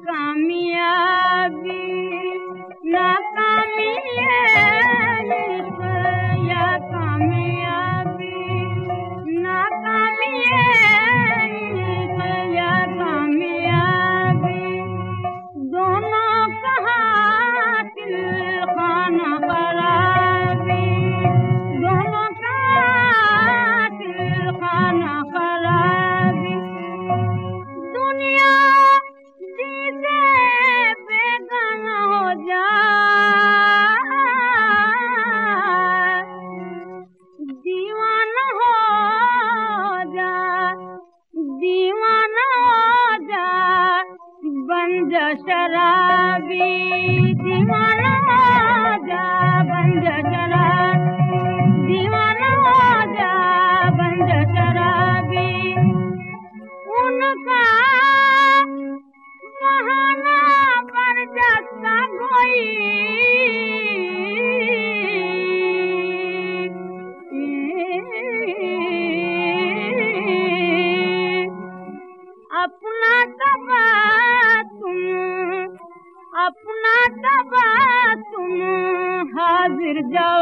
स्वामिया शराबी दीवाना जा बंद शराबी दीवाना जा बंद शराबी उनका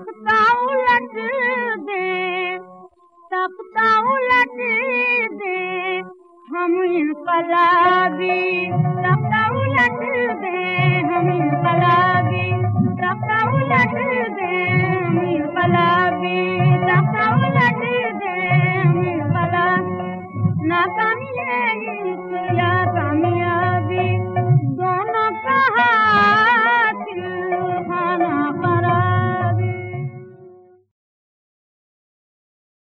தப்புதா உலட்டுது தப்புதா உலட்டுது हम इनकलाबी सबका उलट दे हम इनकलाबी सबका उलट दे हम इनकलाबी सबका उलट दे हम इनकलाबी नाकामी है इस